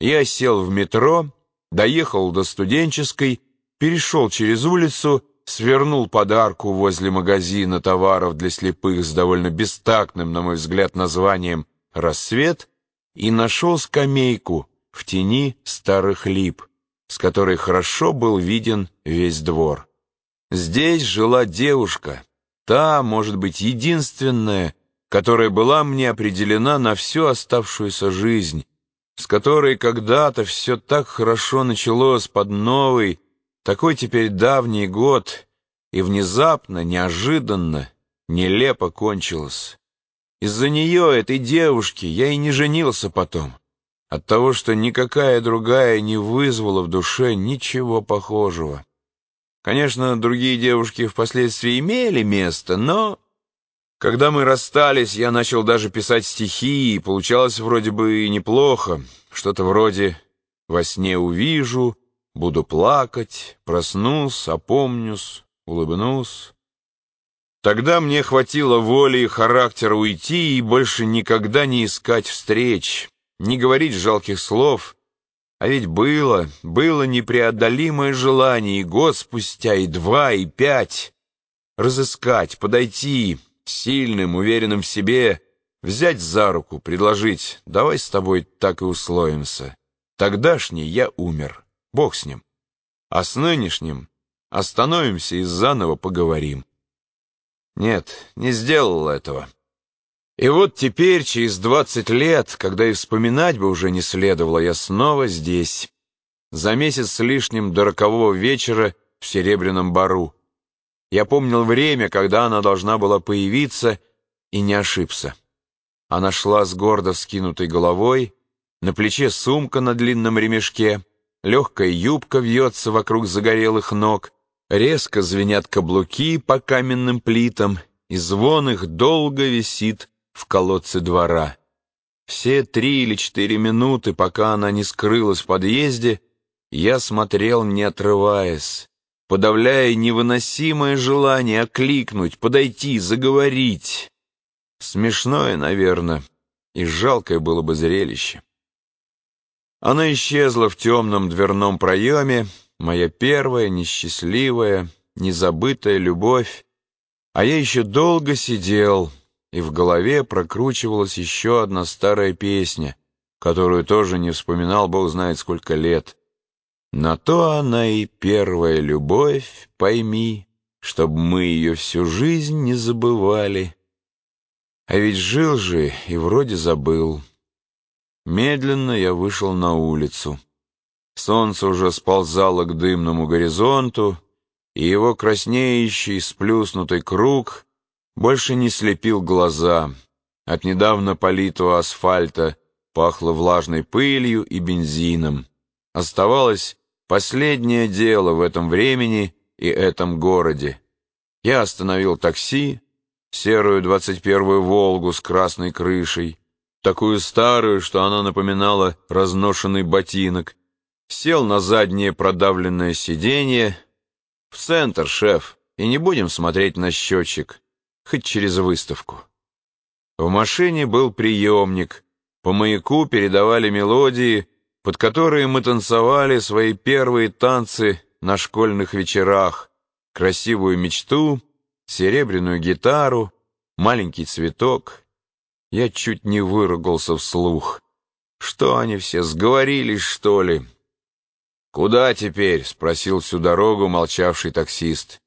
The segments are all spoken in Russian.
Я сел в метро, доехал до студенческой, перешел через улицу, свернул под арку возле магазина товаров для слепых с довольно бестактным, на мой взгляд, названием «Рассвет» и нашел скамейку в тени старых лип, с которой хорошо был виден весь двор. Здесь жила девушка, та, может быть, единственная, которая была мне определена на всю оставшуюся жизнь, с которой когда-то все так хорошо началось под новый, такой теперь давний год, и внезапно, неожиданно, нелепо кончилось. Из-за нее, этой девушки, я и не женился потом. От того, что никакая другая не вызвала в душе ничего похожего. Конечно, другие девушки впоследствии имели место, но... Когда мы расстались, я начал даже писать стихи, и получалось вроде бы и неплохо. Что-то вроде «Во сне увижу», «Буду плакать», «Проснусь», «Опомнюсь», «Улыбнусь». Тогда мне хватило воли и характера уйти и больше никогда не искать встреч, не говорить жалких слов. А ведь было, было непреодолимое желание и год спустя, и два, и пять. Разыскать, подойти, сильным, уверенным в себе, взять за руку, предложить, давай с тобой так и условимся. Тогдашний я умер, бог с ним. А с нынешним остановимся и заново поговорим. Нет, не сделал этого. И вот теперь, через двадцать лет, когда и вспоминать бы уже не следовало, я снова здесь. За месяц с лишним до рокового вечера в Серебряном Бару. Я помнил время, когда она должна была появиться, и не ошибся. Она шла с гордо вскинутой головой, на плече сумка на длинном ремешке, легкая юбка вьется вокруг загорелых ног, резко звенят каблуки по каменным плитам, и звон их долго висит в колодце двора. Все три или четыре минуты, пока она не скрылась в подъезде, я смотрел, не отрываясь подавляя невыносимое желание окликнуть, подойти, заговорить. Смешное, наверное, и жалкое было бы зрелище. Она исчезла в темном дверном проеме, моя первая, несчастливая, незабытая любовь, а я еще долго сидел, и в голове прокручивалась еще одна старая песня, которую тоже не вспоминал бог знает сколько лет. На то она и первая любовь, пойми, Чтоб мы ее всю жизнь не забывали. А ведь жил же и вроде забыл. Медленно я вышел на улицу. Солнце уже сползало к дымному горизонту, и его краснеющий, сплюснутый круг больше не слепил глаза. От недавно политого асфальта пахло влажной пылью и бензином. Оставалось последнее дело в этом времени и этом городе. Я остановил такси, серую двадцать первую «Волгу» с красной крышей, такую старую, что она напоминала разношенный ботинок, сел на заднее продавленное сиденье. В центр, шеф, и не будем смотреть на счетчик, хоть через выставку. В машине был приемник, по маяку передавали мелодии, под которые мы танцевали свои первые танцы на школьных вечерах, красивую мечту, серебряную гитару, маленький цветок. Я чуть не выругался вслух. Что они все, сговорились, что ли? «Куда теперь?» — спросил всю дорогу молчавший таксист.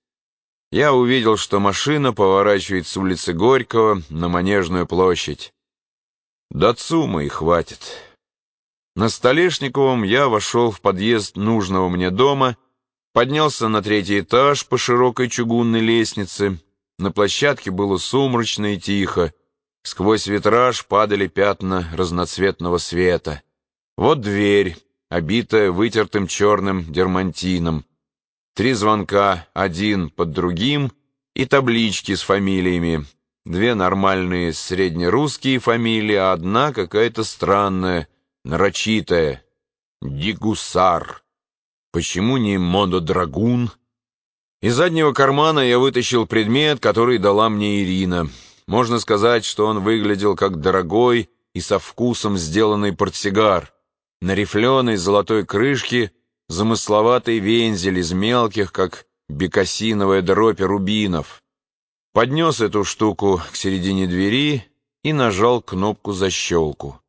Я увидел, что машина поворачивает с улицы Горького на Манежную площадь. До ЦУМа и хватит. На Столешниковом я вошел в подъезд нужного мне дома, поднялся на третий этаж по широкой чугунной лестнице. На площадке было сумрачно и тихо. Сквозь витраж падали пятна разноцветного света. Вот дверь, обитая вытертым черным дермантином. Три звонка, один под другим, и таблички с фамилиями. Две нормальные среднерусские фамилии, а одна какая-то странная — нарочитое «Дигусар». Почему не Мододрагун? Из заднего кармана я вытащил предмет, который дала мне Ирина. Можно сказать, что он выглядел как дорогой и со вкусом сделанный портсигар. на рифленой золотой крышке замысловатый вензель из мелких, как бекасиновая дробь рубинов. Поднес эту штуку к середине двери и нажал кнопку защелку.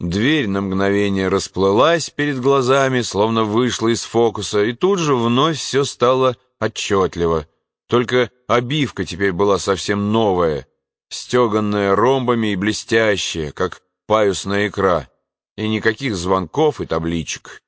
Дверь на мгновение расплылась перед глазами, словно вышла из фокуса, и тут же вновь все стало отчетливо. Только обивка теперь была совсем новая, стеганная ромбами и блестящая, как паюсная икра, и никаких звонков и табличек.